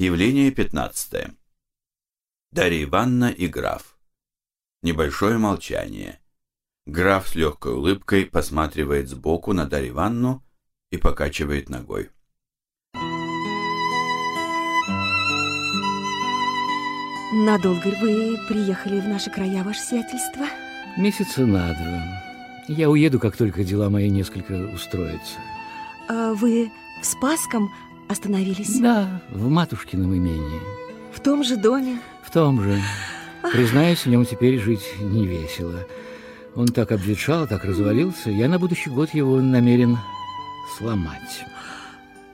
Явление пятнадцатое. Дарья Ивановна и граф. Небольшое молчание. Граф с легкой улыбкой посматривает сбоку на Дарью Ивановну и покачивает ногой. Надолго ли вы приехали в наши края, ваше сиятельство? Месяца на два. Я уеду, как только дела мои несколько устроятся. А вы в Спасском остановились? Да, в матушкином имении. В том же доме? В том же. Признаюсь, в нем теперь жить не весело. Он так обветшал, так развалился. Я на будущий год его намерен сломать.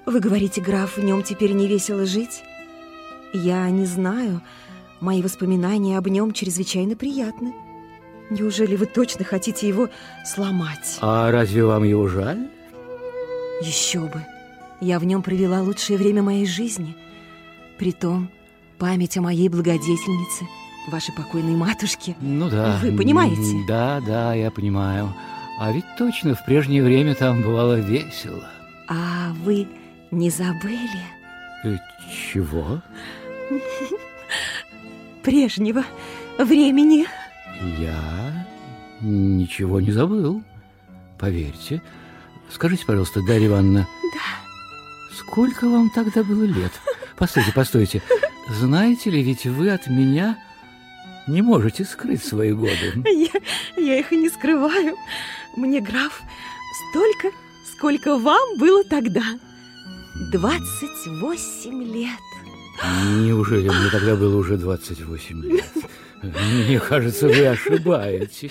Вы говорите, граф, в нем теперь не весело жить? Я не знаю. Мои воспоминания об нем чрезвычайно приятны. Неужели вы точно хотите его сломать? А разве вам его жаль? Еще бы. Я в нем провела лучшее время моей жизни. Притом, память о моей благодетельнице, вашей покойной матушке. Ну да. Вы понимаете? Да, да, я понимаю. А ведь точно в прежнее время там бывало весело. А вы не забыли? Э, чего? Прежнего времени. Я ничего не забыл. Поверьте. Скажите, пожалуйста, Дарья Ивановна. Да. Сколько вам тогда было лет? Постойте, постойте. Знаете ли, ведь вы от меня не можете скрыть свои годы. Я, я их и не скрываю. Мне, граф, столько, сколько вам было тогда. 28 лет. Неужели мне тогда было уже 28 лет? Мне кажется, вы ошибаетесь.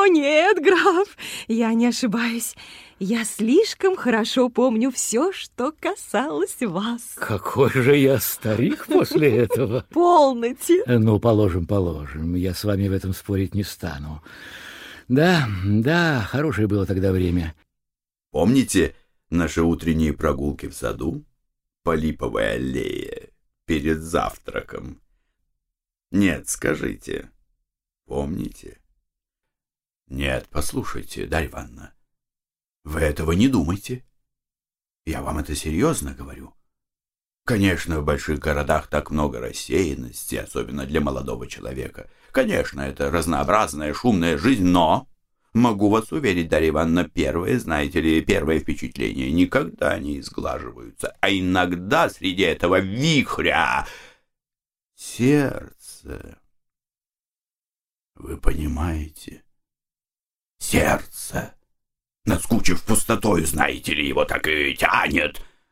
О, нет, граф, я не ошибаюсь. Я слишком хорошо помню все, что касалось вас. Какой же я старик после этого. Полноте. Ну, положим, положим. Я с вами в этом спорить не стану. Да, да, хорошее было тогда время. Помните наши утренние прогулки в саду? По липовой аллее перед завтраком. Нет, скажите. Помните? Нет, послушайте, Дарья Ивановна. Вы этого не думайте. Я вам это серьезно говорю. Конечно, в больших городах так много рассеянности, особенно для молодого человека. Конечно, это разнообразная шумная жизнь, но... Могу вас уверить, Дарья Ивановна, первые, знаете ли, первые впечатления никогда не изглаживаются, а иногда среди этого вихря сердце. Вы понимаете? Сердце. Наскучив пустотою, знаете ли, его так и тянет.